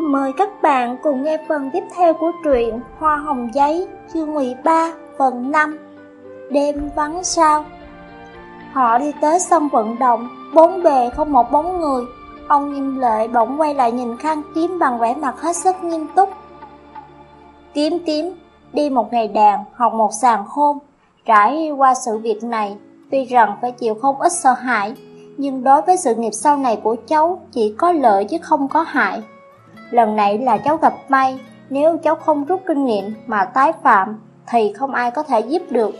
Mời các bạn cùng nghe phần tiếp theo của truyện Hoa Hồng Giấy, chương 13, phần 5 Đêm vắng sao. Họ đi tới sân vận động, bốn bề không một bóng người. Ông nghiêm lệ bỗng quay lại nhìn khăn kiếm bằng vẻ mặt hết sức nghiêm túc. Kiếm kiếm, đi một ngày đàn, học một sàn khôn. Trải qua sự việc này, tuy rằng phải chịu không ít sợ hãi Nhưng đối với sự nghiệp sau này của cháu chỉ có lợi chứ không có hại. Lần này là cháu gặp may, nếu cháu không rút kinh nghiệm mà tái phạm thì không ai có thể giúp được.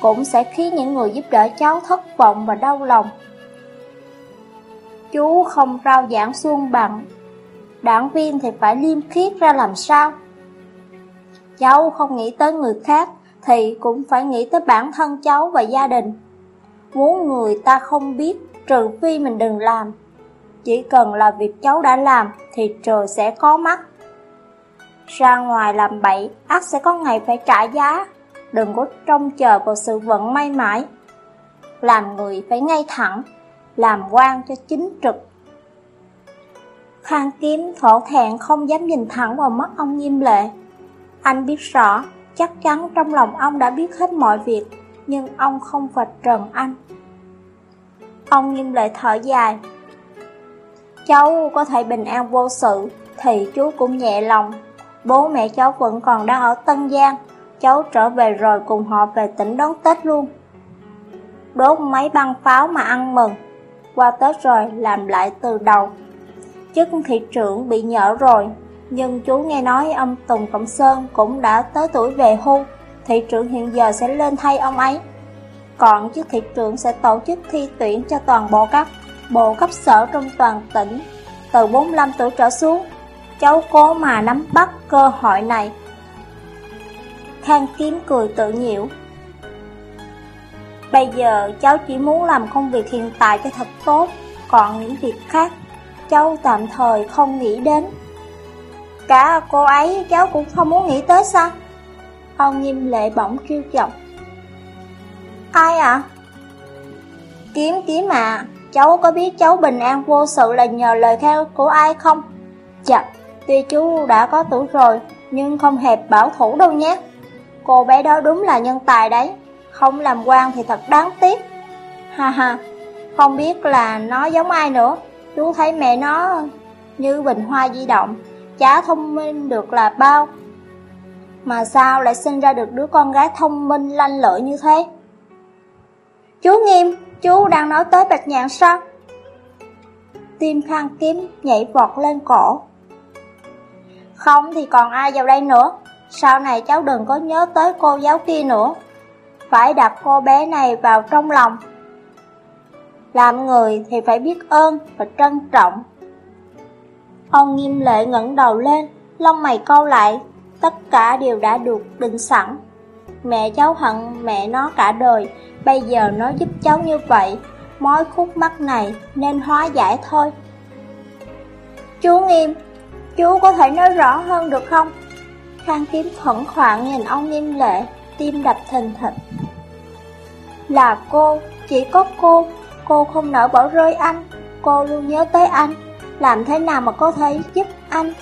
Cũng sẽ khiến những người giúp đỡ cháu thất vọng và đau lòng. Chú không rao giảng xuông bằng, đảng viên thì phải liêm khiết ra làm sao? Cháu không nghĩ tới người khác thì cũng phải nghĩ tới bản thân cháu và gia đình. Muốn người ta không biết trừ phi mình đừng làm chỉ cần là việc cháu đã làm thì trời sẽ có mắt. Ra ngoài làm bậy, ác sẽ có ngày phải trả giá. Đừng có trông chờ vào sự vận may mãi. Làm người phải ngay thẳng, làm quan cho chính trực. Khang kiếm thổ thẹn không dám nhìn thẳng vào mắt ông nghiêm lệ. Anh biết rõ, chắc chắn trong lòng ông đã biết hết mọi việc, nhưng ông không vạch trần anh. Ông nghiêm lệ thở dài, Cháu có thể bình an vô sự, Thì chú cũng nhẹ lòng. Bố mẹ cháu vẫn còn đang ở Tân Giang, Cháu trở về rồi cùng họ về tỉnh đón Tết luôn. Đốt mấy băng pháo mà ăn mừng, Qua Tết rồi làm lại từ đầu. Chức thị trưởng bị nhỡ rồi, Nhưng chú nghe nói ông Tùng Cộng Sơn cũng đã tới tuổi về hưu, Thị trưởng hiện giờ sẽ lên thay ông ấy. Còn chức thị trưởng sẽ tổ chức thi tuyển cho toàn bộ các bộ cấp sở trong toàn tỉnh, từ 45 tuổi trở xuống, cháu cố mà nắm bắt cơ hội này. Khang Kiếm cười tự nhiễu. Bây giờ cháu chỉ muốn làm công việc hiện tại cho thật tốt, còn những việc khác, cháu tạm thời không nghĩ đến. Cả cô ấy cháu cũng không muốn nghĩ tới sao? Ông nghiêm lệ bỗng kêu chọc. Ai ạ? À? Kiếm kiếm à, Cháu có biết cháu bình an vô sự là nhờ lời khen của ai không? Chà, tuy chú đã có tuổi rồi, nhưng không hẹp bảo thủ đâu nhé. Cô bé đó đúng là nhân tài đấy, không làm quan thì thật đáng tiếc. Ha ha, không biết là nó giống ai nữa, chú thấy mẹ nó như bình hoa di động, chả thông minh được là bao. Mà sao lại sinh ra được đứa con gái thông minh lanh lợi như thế? Chú Nghiêm, Chú đang nói tới bạch nhạn sao? Tim khang kiếm nhảy vọt lên cổ. Không thì còn ai vào đây nữa, sau này cháu đừng có nhớ tới cô giáo kia nữa. Phải đặt cô bé này vào trong lòng. Làm người thì phải biết ơn và trân trọng. Ông nghiêm lệ ngẩng đầu lên, lông mày câu lại, tất cả đều đã được định sẵn. Mẹ cháu hận mẹ nó cả đời, Bây giờ nó giúp cháu như vậy, mối khúc mắc này nên hóa giải thôi. Chú Nghiêm, chú có thể nói rõ hơn được không? Khang kiếm khẩn khoản nhìn ông Nghiêm lệ, tim đập thình thịch. Là cô, chỉ có cô, cô không nỡ bỏ rơi anh, cô luôn nhớ tới anh, làm thế nào mà có thể giúp anh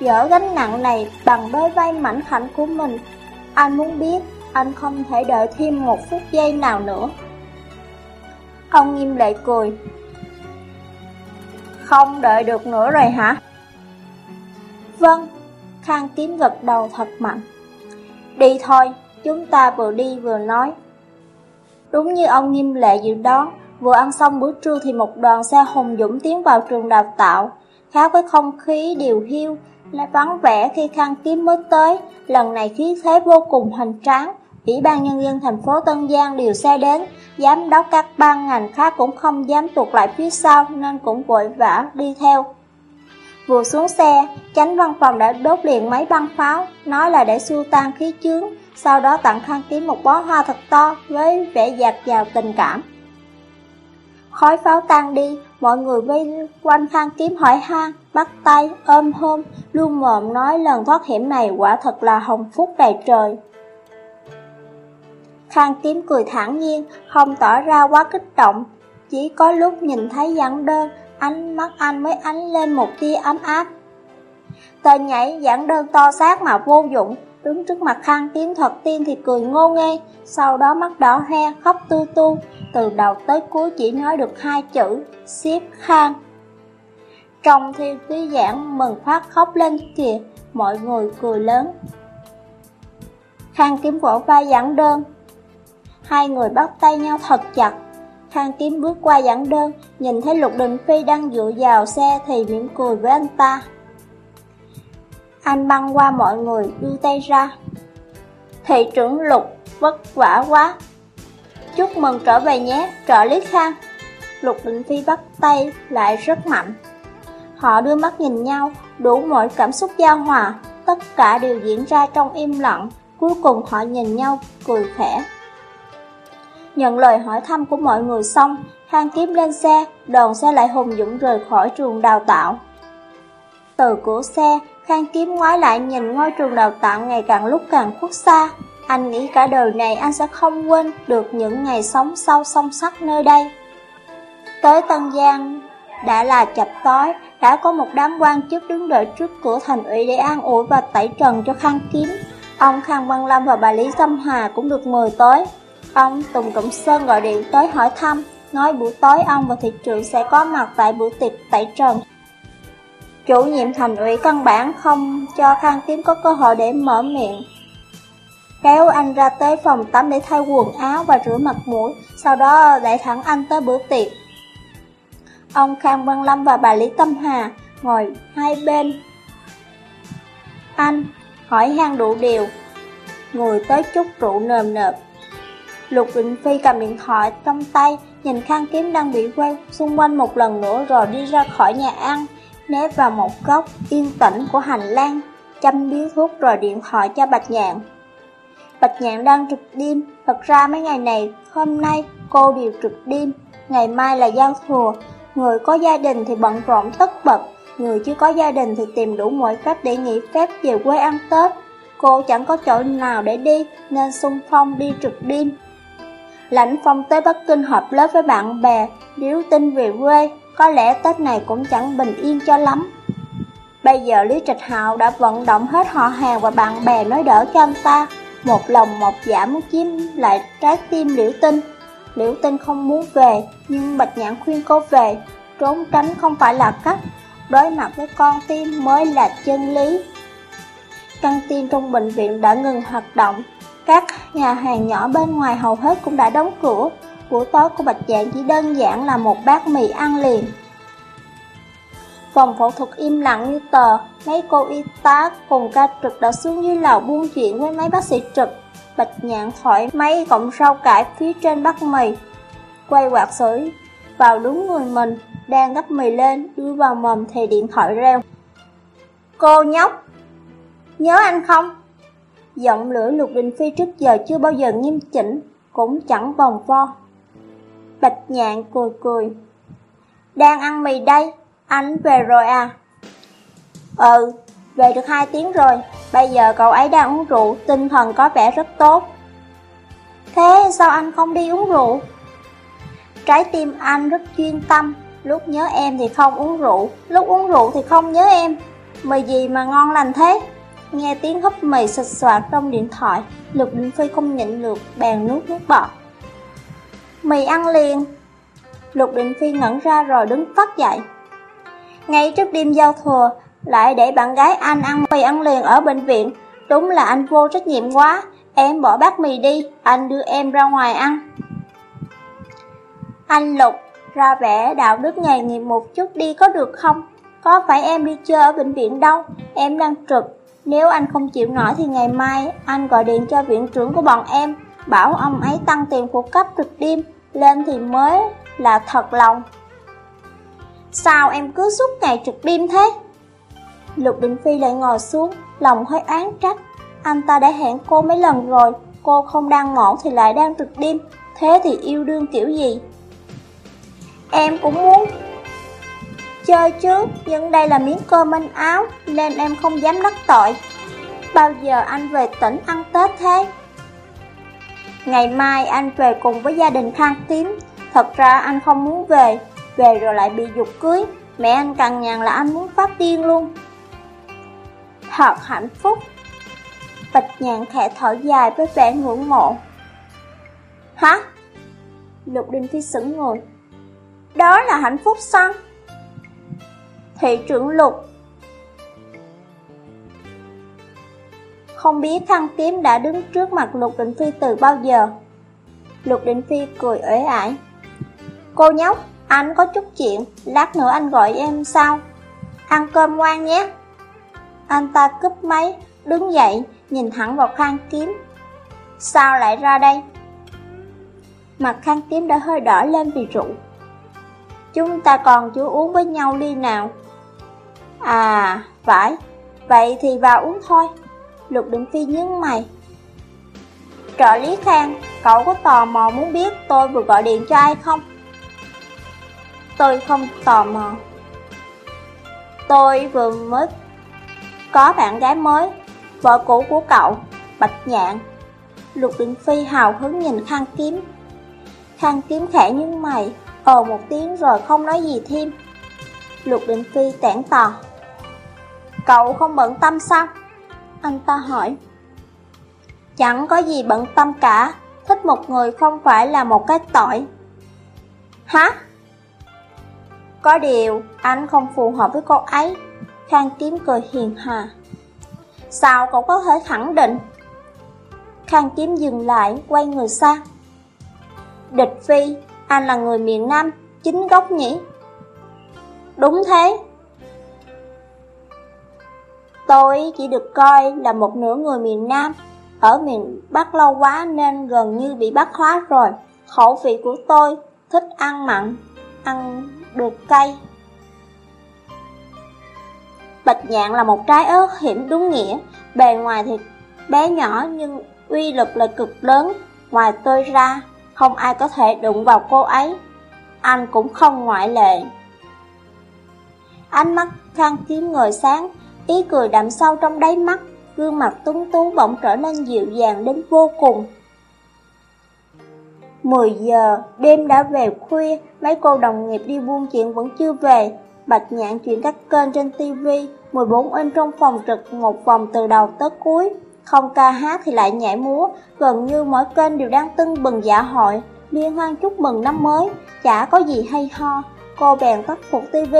dỡ gánh nặng này bằng đôi vai mảnh khảnh của mình. Anh muốn biết anh không thể đợi thêm một phút giây nào nữa. Ông nghiêm lệ cười. Không đợi được nữa rồi hả? Vâng, Khang Kiếm gật đầu thật mạnh. Đi thôi, chúng ta vừa đi vừa nói. Đúng như ông nghiêm lệ dự đoán, vừa ăn xong bữa trưa thì một đoàn xe hùng dũng tiến vào trường đào tạo. Khác với không khí điều hiu, lại vắng vẻ khi Khang Kiếm mới tới, lần này khí thế vô cùng hoành tráng, Ủy ban Nhân dân thành phố Tân Giang điều xe đến, giám đốc các ban ngành khác cũng không dám tuột lại phía sau nên cũng vội vã đi theo. Vừa xuống xe, chánh văn phòng đã đốt liền mấy băng pháo, nói là để xua tan khí chướng, sau đó tặng khăn Kiếm một bó hoa thật to với vẻ dạt dào tình cảm. Khói pháo tan đi, mọi người vây quanh khăn Kiếm hỏi han, bắt tay, ôm hôn, luôn mồm nói lần thoát hiểm này quả thật là hồng phúc đầy trời. Khang kiếm cười thản nhiên, không tỏ ra quá kích động. Chỉ có lúc nhìn thấy giảng đơn, ánh mắt anh mới ánh lên một tia ấm áp. Tên nhảy giảng đơn to xác mà vô dụng, đứng trước mặt Khang kiếm thật tiên thì cười ngô nghê, sau đó mắt đỏ he, khóc tu tu, từ đầu tới cuối chỉ nói được hai chữ, xếp khang. Trong thi quý giảng mừng phát khóc lên kìa, mọi người cười lớn. Khang kiếm vỗ vai giảng đơn. Hai người bắt tay nhau thật chặt. Khang kiếm bước qua giảng đơn, nhìn thấy Lục Đình Phi đang dựa vào xe thì mỉm cười với anh ta. Anh băng qua mọi người, đưa tay ra. Thị trưởng Lục, vất vả quá. Chúc mừng trở về nhé, trợ lý Khang. Lục Đình Phi bắt tay lại rất mạnh. Họ đưa mắt nhìn nhau, đủ mọi cảm xúc giao hòa, tất cả đều diễn ra trong im lặng, cuối cùng họ nhìn nhau, cười khẽ. Nhận lời hỏi thăm của mọi người xong, Khang Kiếm lên xe, đoàn xe lại hùng dũng rời khỏi trường đào tạo. Từ cửa xe, Khang Kiếm ngoái lại nhìn ngôi trường đào tạo ngày càng lúc càng khuất xa. Anh nghĩ cả đời này anh sẽ không quên được những ngày sống sau song sắc nơi đây. Tới Tân Giang, đã là chập tối, đã có một đám quan chức đứng đợi trước cửa thành ủy để an ủi và tẩy trần cho Khang Kiếm. Ông Khang Văn Lâm và bà Lý Tâm Hà cũng được mời tới. Ông Tùng Cẩm Sơn gọi điện tới hỏi thăm, nói buổi tối ông và thị trưởng sẽ có mặt tại buổi tiệc tại trần. Chủ nhiệm thành ủy căn bản không cho Khang Kiếm có cơ hội để mở miệng. Kéo anh ra tới phòng tắm để thay quần áo và rửa mặt mũi, sau đó đẩy thẳng anh tới bữa tiệc. Ông Khang Văn Lâm và bà Lý Tâm Hà ngồi hai bên. Anh hỏi han đủ điều, ngồi tới chút rượu nờm nợp. Lục Vịnh Phi cầm điện thoại trong tay, nhìn khăn kiếm đang bị quay xung quanh một lần nữa rồi đi ra khỏi nhà ăn, né vào một góc yên tĩnh của hành lang, chăm điếu thuốc rồi điện thoại cho Bạch Nhạn. Bạch Nhạn đang trực đêm, thật ra mấy ngày này, hôm nay cô đều trực đêm, ngày mai là giao thừa, người có gia đình thì bận rộn tất bật, người chưa có gia đình thì tìm đủ mọi cách để nghỉ phép về quê ăn Tết. Cô chẳng có chỗ nào để đi, nên xung phong đi trực đêm. Lãnh phong tới Bắc Kinh họp lớp với bạn bè, điếu tin về quê, có lẽ Tết này cũng chẳng bình yên cho lắm. Bây giờ Lý Trạch Hạo đã vận động hết họ hàng và bạn bè nói đỡ cho anh ta, một lòng một dạ muốn chiếm lại trái tim liễu tinh. Liễu tinh không muốn về, nhưng Bạch Nhãn khuyên cô về, trốn tránh không phải là cách, đối mặt với con tim mới là chân lý. Căng tin trong bệnh viện đã ngừng hoạt động, các nhà hàng nhỏ bên ngoài hầu hết cũng đã đóng cửa, bữa tối của Bạch Dạng chỉ đơn giản là một bát mì ăn liền. Phòng phẫu thuật im lặng như tờ, mấy cô y tá cùng ca trực đã xuống dưới lầu buôn chuyện với mấy bác sĩ trực. Bạch nhạn thoải mấy cọng rau cải phía trên bát mì, quay quạt sưởi vào đúng người mình, đang gấp mì lên, đưa vào mồm thì điện thoại reo. Cô nhóc, nhớ anh không? Giọng lửa lục đình phi trước giờ chưa bao giờ nghiêm chỉnh, cũng chẳng vòng vo. Bạch nhạn cười cười. Đang ăn mì đây, anh về rồi à? Ừ, về được 2 tiếng rồi, bây giờ cậu ấy đang uống rượu, tinh thần có vẻ rất tốt. Thế sao anh không đi uống rượu? Trái tim anh rất chuyên tâm, lúc nhớ em thì không uống rượu, lúc uống rượu thì không nhớ em. Mì gì mà ngon lành thế? Nghe tiếng hấp mì sạch soạt trong điện thoại, Lục Đình Phi không nhịn được, bèn nuốt nước bọt. Mì ăn liền. Lục Đình Phi ngẩn ra rồi đứng phát dậy. Ngay trước đêm giao thừa, lại để bạn gái anh ăn mì ăn liền ở bệnh viện. Đúng là anh vô trách nhiệm quá. Em bỏ bát mì đi, anh đưa em ra ngoài ăn. Anh Lục, ra vẻ đạo đức nghề nghiệp một chút đi có được không? Có phải em đi chơi ở bệnh viện đâu, em đang trực. Nếu anh không chịu nổi thì ngày mai anh gọi điện cho viện trưởng của bọn em, bảo ông ấy tăng tiền phụ cấp trực đêm, lên thì mới là thật lòng. Sao em cứ suốt ngày trực đêm thế? Lục Đình Phi lại ngồi xuống, lòng hơi án trách. Anh ta đã hẹn cô mấy lần rồi, cô không đang ngủ thì lại đang trực đêm, thế thì yêu đương kiểu gì? Em cũng muốn chơi chứ, nhưng đây là miếng cơm manh áo, nên em không dám đắc tội. Bao giờ anh về tỉnh ăn Tết thế? Ngày mai anh về cùng với gia đình Khang Tím. Thật ra anh không muốn về, về rồi lại bị dục cưới. Mẹ anh cằn nhằn là anh muốn phát điên luôn. Thật hạnh phúc. Bạch nhàn khẽ thở dài với vẻ ngưỡng mộ. Hả? Lục Đình Phi sững người. Đó là hạnh phúc sao? Thị trưởng Lục Không biết Thăng Kiếm đã đứng trước mặt Lục Định Phi từ bao giờ. Lục Định Phi cười ế ải. Cô nhóc, anh có chút chuyện, lát nữa anh gọi em sao? Ăn cơm ngoan nhé. Anh ta cúp máy, đứng dậy, nhìn thẳng vào khang kiếm. Sao lại ra đây? Mặt khang kiếm đã hơi đỏ lên vì rượu. Chúng ta còn chưa uống với nhau ly nào. À, phải, vậy thì vào uống thôi. Lục Định Phi nhướng mày. Trợ lý Khang, cậu có tò mò muốn biết tôi vừa gọi điện cho ai không? Tôi không tò mò. Tôi vừa mới có bạn gái mới, vợ cũ của cậu, Bạch Nhạn. Lục Định Phi hào hứng nhìn Khang Kiếm. Khang Kiếm khẽ nhướng mày, ồ một tiếng rồi không nói gì thêm. Lục Định Phi tản tò. Cậu không bận tâm sao? Anh ta hỏi. Chẳng có gì bận tâm cả, thích một người không phải là một cái tội. Hả? Có điều, anh không phù hợp với cô ấy. Khang Kiếm cười hiền hà. Sao cậu có thể khẳng định? Khang Kiếm dừng lại, quay người sang. Địch Phi, anh là người miền Nam, chính gốc nhỉ? Đúng thế, Tôi chỉ được coi là một nửa người miền Nam, ở miền Bắc lâu quá nên gần như bị bắt hóa rồi. Khẩu vị của tôi thích ăn mặn, ăn được cay. Bạch nhạn là một trái ớt hiểm đúng nghĩa, bề ngoài thì bé nhỏ nhưng uy lực là cực lớn. Ngoài tôi ra, không ai có thể đụng vào cô ấy. Anh cũng không ngoại lệ. Ánh mắt khăn kiếm người sáng, Ý cười đậm sâu trong đáy mắt, gương mặt tuấn tú bỗng trở nên dịu dàng đến vô cùng. 10 giờ, đêm đã về khuya, mấy cô đồng nghiệp đi buôn chuyện vẫn chưa về. Bạch nhạn chuyển các kênh trên TV, 14 inch trong phòng trực một vòng từ đầu tới cuối. Không ca hát thì lại nhảy múa, gần như mỗi kênh đều đang tưng bừng dạ hội, liên hoan chúc mừng năm mới, chả có gì hay ho. Cô bèn tắt phục TV,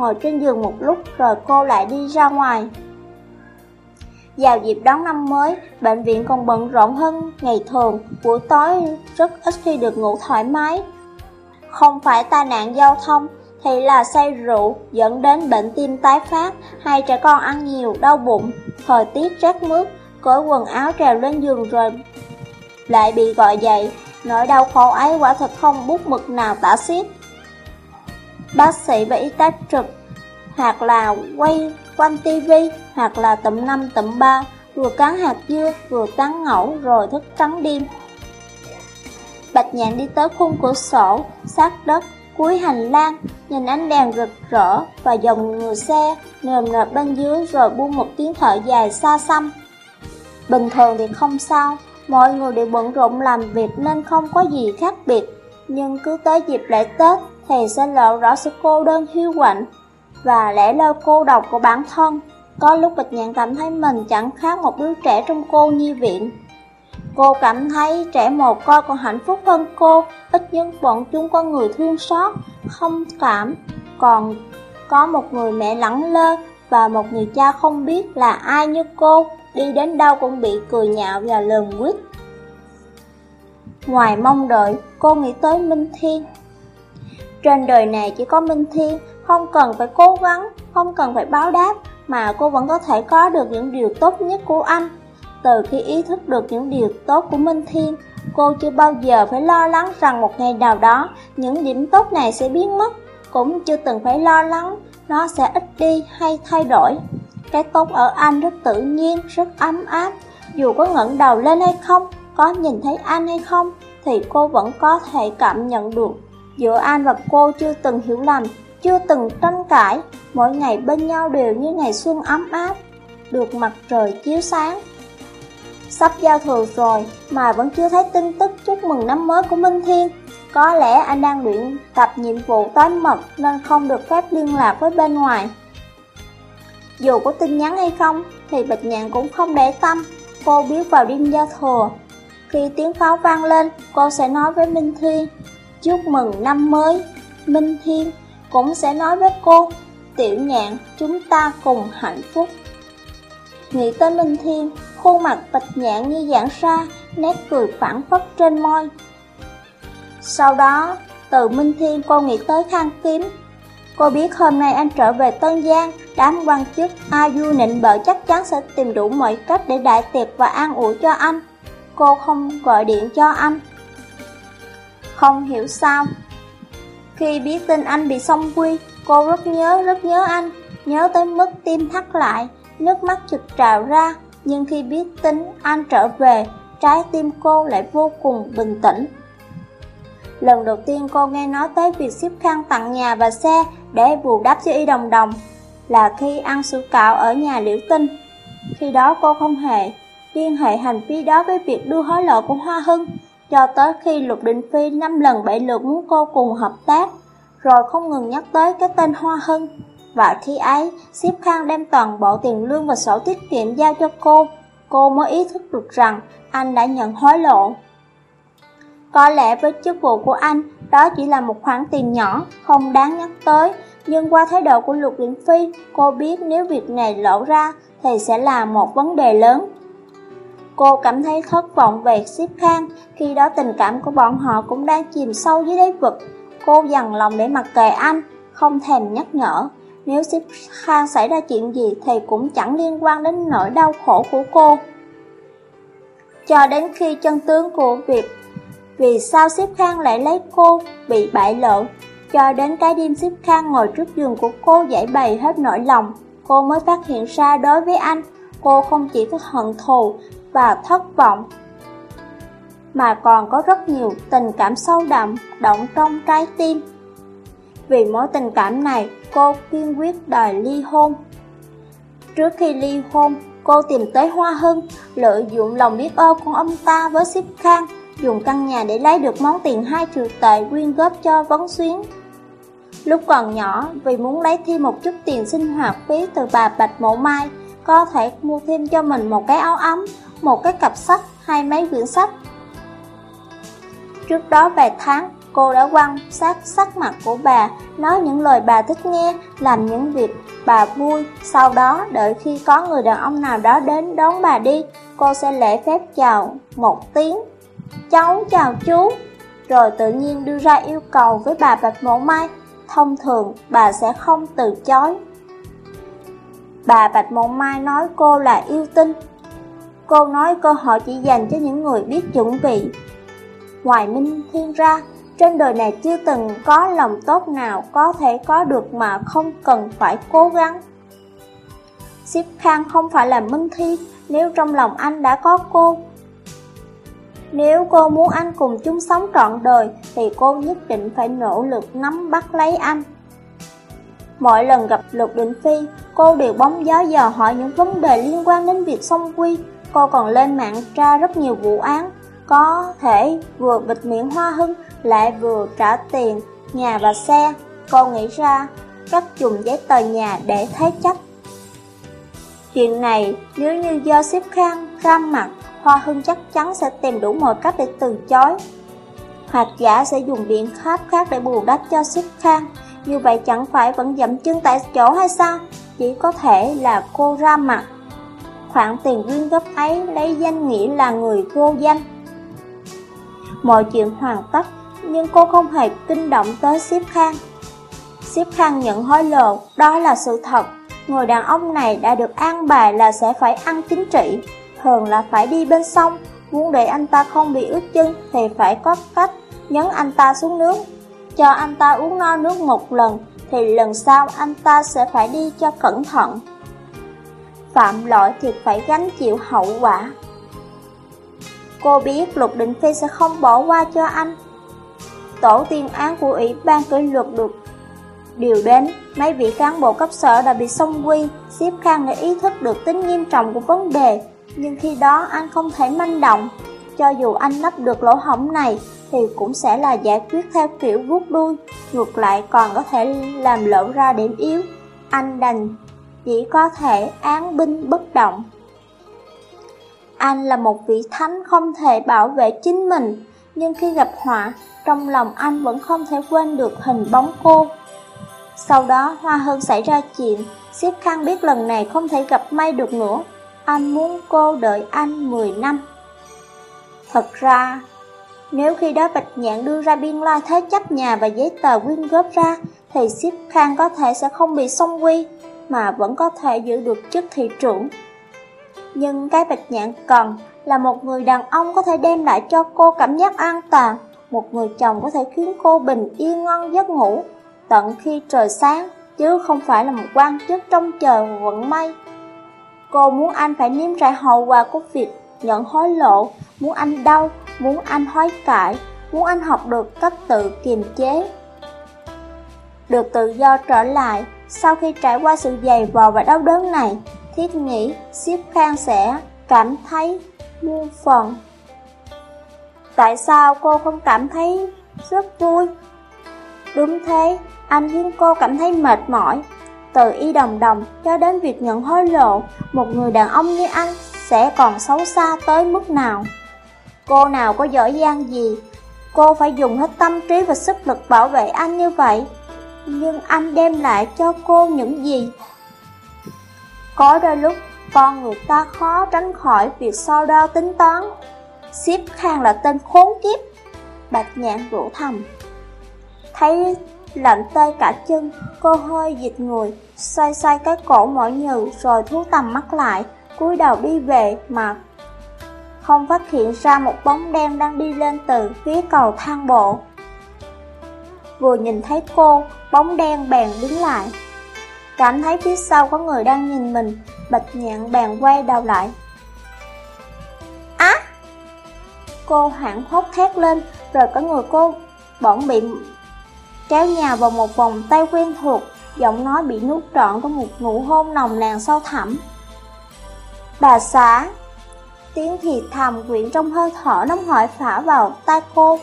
ngồi trên giường một lúc rồi cô lại đi ra ngoài. Vào dịp đón năm mới, bệnh viện còn bận rộn hơn ngày thường, buổi tối rất ít khi được ngủ thoải mái. Không phải tai nạn giao thông, thì là say rượu dẫn đến bệnh tim tái phát hay trẻ con ăn nhiều đau bụng, thời tiết rét mướt, cởi quần áo trèo lên giường rồi lại bị gọi dậy, nỗi đau khổ ấy quả thật không bút mực nào tả xiết. Bác sĩ và y tá trực, Hoặc là quay quanh tivi Hoặc là tầm 5 tầm 3 Vừa cắn hạt dưa, vừa cắn ngẫu, Rồi thức trắng đêm. Bạch nhạn đi tới khung cửa sổ, Sát đất, cuối hành lang, Nhìn ánh đèn rực rỡ Và dòng người xe nườm nượp bên dưới Rồi buông một tiếng thở dài xa xăm. Bình thường thì không sao, Mọi người đều bận rộn làm việc Nên không có gì khác biệt, Nhưng cứ tới dịp lễ Tết thì sẽ lộ rõ sự cô đơn hiu quạnh và lẽ lơ cô độc của bản thân. Có lúc Bạch Nhạn cảm thấy mình chẳng khác một đứa trẻ trong cô nhi viện. Cô cảm thấy trẻ mồ côi còn hạnh phúc hơn cô, ít nhất bọn chúng có người thương xót, không cảm, còn có một người mẹ lẳng lơ và một người cha không biết là ai như cô, đi đến đâu cũng bị cười nhạo và lườm quýt. Ngoài mong đợi, cô nghĩ tới Minh Thiên, trên đời này chỉ có Minh Thiên, không cần phải cố gắng, không cần phải báo đáp, mà cô vẫn có thể có được những điều tốt nhất của anh. Từ khi ý thức được những điều tốt của Minh Thiên, cô chưa bao giờ phải lo lắng rằng một ngày nào đó những điểm tốt này sẽ biến mất, cũng chưa từng phải lo lắng nó sẽ ít đi hay thay đổi. Cái tốt ở anh rất tự nhiên, rất ấm áp, dù có ngẩng đầu lên hay không, có nhìn thấy anh hay không, thì cô vẫn có thể cảm nhận được. Giữa anh và cô chưa từng hiểu lầm, chưa từng tranh cãi, mỗi ngày bên nhau đều như ngày xuân ấm áp, được mặt trời chiếu sáng. Sắp giao thừa rồi mà vẫn chưa thấy tin tức chúc mừng năm mới của Minh Thiên. Có lẽ anh đang luyện tập nhiệm vụ tối mật nên không được phép liên lạc với bên ngoài. Dù có tin nhắn hay không, thì Bạch Nhạn cũng không để tâm. Cô biết vào đêm giao thừa, khi tiếng pháo vang lên, cô sẽ nói với Minh Thiên, chúc mừng năm mới. Minh Thiên cũng sẽ nói với cô, tiểu nhạn, chúng ta cùng hạnh phúc. Nghĩ tới Minh Thiên, khuôn mặt bạch nhạn như dạng ra, nét cười phản phất trên môi. Sau đó, từ Minh Thiên cô nghĩ tới Khang Kiếm. Cô biết hôm nay anh trở về Tân Giang, đám quan chức A Du nịnh bợ chắc chắn sẽ tìm đủ mọi cách để đại tiệc và an ủi cho anh. Cô không gọi điện cho anh. Không hiểu sao. Khi biết tin anh bị xong quy, cô rất nhớ, rất nhớ anh, nhớ tới mức tim thắt lại, nước mắt trực trào ra. Nhưng khi biết tin anh trở về, trái tim cô lại vô cùng bình tĩnh. Lần đầu tiên cô nghe nói tới việc xếp khăn tặng nhà và xe để bù đắp cho y đồng đồng là khi ăn sủi cạo ở nhà liễu tinh. Khi đó cô không hề liên hệ hành vi đó với việc đưa hối lộ của Hoa Hưng, cho tới khi Lục Định Phi năm lần bảy lượt muốn cô cùng hợp tác, rồi không ngừng nhắc tới cái tên Hoa Hưng. Và khi ấy, Xếp Khang đem toàn bộ tiền lương và sổ tiết kiệm giao cho cô, cô mới ý thức được rằng anh đã nhận hối lộ. Có lẽ với chức vụ của anh, đó chỉ là một khoản tiền nhỏ, không đáng nhắc tới, nhưng qua thái độ của Lục Định Phi, cô biết nếu việc này lộ ra thì sẽ là một vấn đề lớn. Cô cảm thấy thất vọng về Xếp Khang, khi đó tình cảm của bọn họ cũng đang chìm sâu dưới đáy vực. Cô dằn lòng để mặc kệ anh, không thèm nhắc nhở. Nếu Xếp Khang xảy ra chuyện gì thì cũng chẳng liên quan đến nỗi đau khổ của cô. Cho đến khi chân tướng của việc vì sao Xếp Khang lại lấy cô bị bại lộ, cho đến cái đêm Xếp Khang ngồi trước giường của cô giải bày hết nỗi lòng, cô mới phát hiện ra đối với anh, cô không chỉ có hận thù và thất vọng, mà còn có rất nhiều tình cảm sâu đậm động trong trái tim. Vì mối tình cảm này, cô kiên quyết đòi ly hôn. Trước khi ly hôn, cô tìm tới Hoa Hưng, lợi dụng lòng biết ơn của ông ta với Xếp Khang, dùng căn nhà để lấy được món tiền 2 triệu tệ quyên góp cho Vấn Xuyến. Lúc còn nhỏ, vì muốn lấy thêm một chút tiền sinh hoạt phí từ bà Bạch Mộ Mai, có thể mua thêm cho mình một cái áo ấm, một cái cặp sách hay mấy quyển sách. Trước đó vài tháng, cô đã quan sát sắc mặt của bà, nói những lời bà thích nghe, làm những việc bà vui. Sau đó, đợi khi có người đàn ông nào đó đến đón bà đi, cô sẽ lễ phép chào một tiếng. Cháu chào chú. Rồi tự nhiên đưa ra yêu cầu với bà Bạch Mộ Mai. Thông thường, bà sẽ không từ chối. Bà Bạch Mộ Mai nói cô là yêu tinh, Cô nói cơ hội chỉ dành cho những người biết chuẩn bị. Ngoài Minh Thiên ra, trên đời này chưa từng có lòng tốt nào có thể có được mà không cần phải cố gắng. Xếp Khang không phải là Minh Thiên nếu trong lòng anh đã có cô. Nếu cô muốn anh cùng chung sống trọn đời thì cô nhất định phải nỗ lực nắm bắt lấy anh. Mỗi lần gặp Lục Định Phi, cô đều bóng gió dò hỏi những vấn đề liên quan đến việc song quy, Cô còn lên mạng tra rất nhiều vụ án, có thể vừa bịt miệng Hoa Hưng lại vừa trả tiền, nhà và xe. Cô nghĩ ra cách dùng giấy tờ nhà để thế chấp. Chuyện này nếu như do xếp khang ra mặt, Hoa Hưng chắc chắn sẽ tìm đủ mọi cách để từ chối. Hoặc giả sẽ dùng biện pháp khác để bù đắp cho xếp khang. Như vậy chẳng phải vẫn dậm chân tại chỗ hay sao? Chỉ có thể là cô ra mặt khoản tiền quyên góp ấy lấy danh nghĩa là người vô danh. Mọi chuyện hoàn tất, nhưng cô không hề kinh động tới Xếp Khang. Xếp Khang nhận hối lộ, đó là sự thật. Người đàn ông này đã được an bài là sẽ phải ăn chính trị, thường là phải đi bên sông. Muốn để anh ta không bị ướt chân thì phải có cách nhấn anh ta xuống nước. Cho anh ta uống no nước một lần, thì lần sau anh ta sẽ phải đi cho cẩn thận phạm lỗi thì phải gánh chịu hậu quả. Cô biết Lục Định Phi sẽ không bỏ qua cho anh. Tổ tiên án của Ủy ban kỷ luật được điều đến, mấy vị cán bộ cấp sở đã bị xông quy, xếp khang để ý thức được tính nghiêm trọng của vấn đề, nhưng khi đó anh không thể manh động. Cho dù anh lắp được lỗ hổng này, thì cũng sẽ là giải quyết theo kiểu vuốt đuôi, ngược lại còn có thể làm lộ ra điểm yếu. Anh đành chỉ có thể án binh bất động. Anh là một vị thánh không thể bảo vệ chính mình, nhưng khi gặp họa, trong lòng anh vẫn không thể quên được hình bóng cô. Sau đó Hoa Hân xảy ra chuyện, Xếp Khang biết lần này không thể gặp may được nữa, anh muốn cô đợi anh 10 năm. Thật ra, nếu khi đó Bạch Nhạn đưa ra biên lai thế chấp nhà và giấy tờ quyên góp ra, thì Xếp Khang có thể sẽ không bị xông quy, mà vẫn có thể giữ được chức thị trưởng. Nhưng cái Bạch Nhạn cần là một người đàn ông có thể đem lại cho cô cảm giác an toàn, một người chồng có thể khiến cô bình yên ngon giấc ngủ, tận khi trời sáng, chứ không phải là một quan chức trong trời vận may. Cô muốn anh phải nếm trải hậu quả của việc nhận hối lộ, muốn anh đau, muốn anh hối cải, muốn anh học được cách tự kiềm chế. Được tự do trở lại, sau khi trải qua sự dày vò và đau đớn này, thiết nghĩ Siếp Khang sẽ cảm thấy muôn phần. Tại sao cô không cảm thấy rất vui? Đúng thế, anh khiến cô cảm thấy mệt mỏi. Từ y đồng đồng cho đến việc nhận hối lộ, một người đàn ông như anh sẽ còn xấu xa tới mức nào. Cô nào có giỏi giang gì, cô phải dùng hết tâm trí và sức lực bảo vệ anh như vậy. Nhưng anh đem lại cho cô những gì? Có đôi lúc, con người ta khó tránh khỏi việc so đo tính toán. Xếp Khang là tên khốn kiếp. Bạch nhạn rủ thầm. Thấy lạnh tê cả chân, cô hơi dịch người, xoay xoay cái cổ mỏi nhừ rồi thu tầm mắt lại, cúi đầu đi về mà không phát hiện ra một bóng đen đang đi lên từ phía cầu thang bộ. Vừa nhìn thấy cô, bóng đen bèn đứng lại. Cảm thấy phía sau có người đang nhìn mình, bạch nhạn bèn quay đầu lại. Á! Cô hoảng hốt thét lên, rồi có người cô bỗng bị kéo nhào vào một vòng tay quen thuộc, giọng nói bị nuốt trọn trong một nụ hôn nồng nàn sâu thẳm. Bà xã Tiếng thì thầm quyện trong hơi thở nóng hỏi phả vào tai cô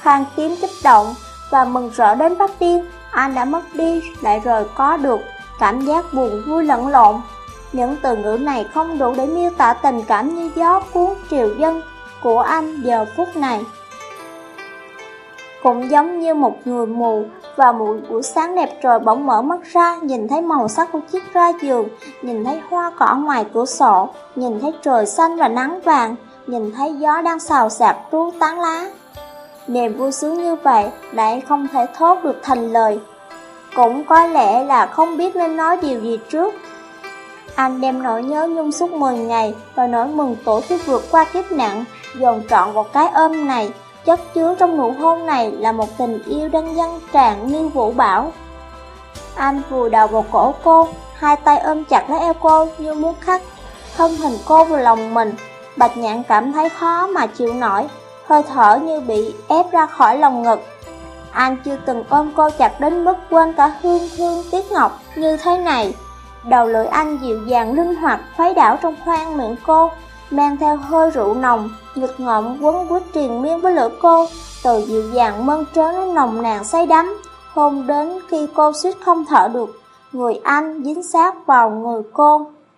Khang kiếm kích động và mừng rỡ đến phát điên Anh đã mất đi, lại rồi có được. Cảm giác buồn vui lẫn lộn. Những từ ngữ này không đủ để miêu tả tình cảm như gió cuốn triều dân của anh giờ phút này. Cũng giống như một người mù Vào một buổi sáng đẹp trời bỗng mở mắt ra, Nhìn thấy màu sắc của chiếc ra giường, Nhìn thấy hoa cỏ ngoài cửa sổ, Nhìn thấy trời xanh và nắng vàng, Nhìn thấy gió đang xào xạc ru tán lá. Niềm vui sướng như vậy lại không thể thốt được thành lời Cũng có lẽ là không biết nên nói điều gì trước Anh đem nỗi nhớ nhung suốt 10 ngày Và nỗi mừng tổ khi vượt qua kiếp nặng Dồn trọn vào cái ôm này Chất chứa trong nụ hôn này là một tình yêu đang dâng tràn như vũ bão. Anh vùi đầu vào cổ cô, hai tay ôm chặt lấy eo cô như muốn khắc thân hình cô vào lòng mình. Bạch nhạn cảm thấy khó mà chịu nổi, hơi thở như bị ép ra khỏi lòng ngực. Anh chưa từng ôm cô chặt đến mức quên cả hương hương tiết ngọc như thế này. Đầu lưỡi anh dịu dàng linh hoạt khuấy đảo trong khoang miệng cô, mang theo hơi rượu nồng, nghịch ngợm quấn quýt triền miên với lửa cô, từ dịu dàng mơn trớn đến nồng nàn say đắm, hôn đến khi cô suýt không thở được. Người anh dính sát vào người cô,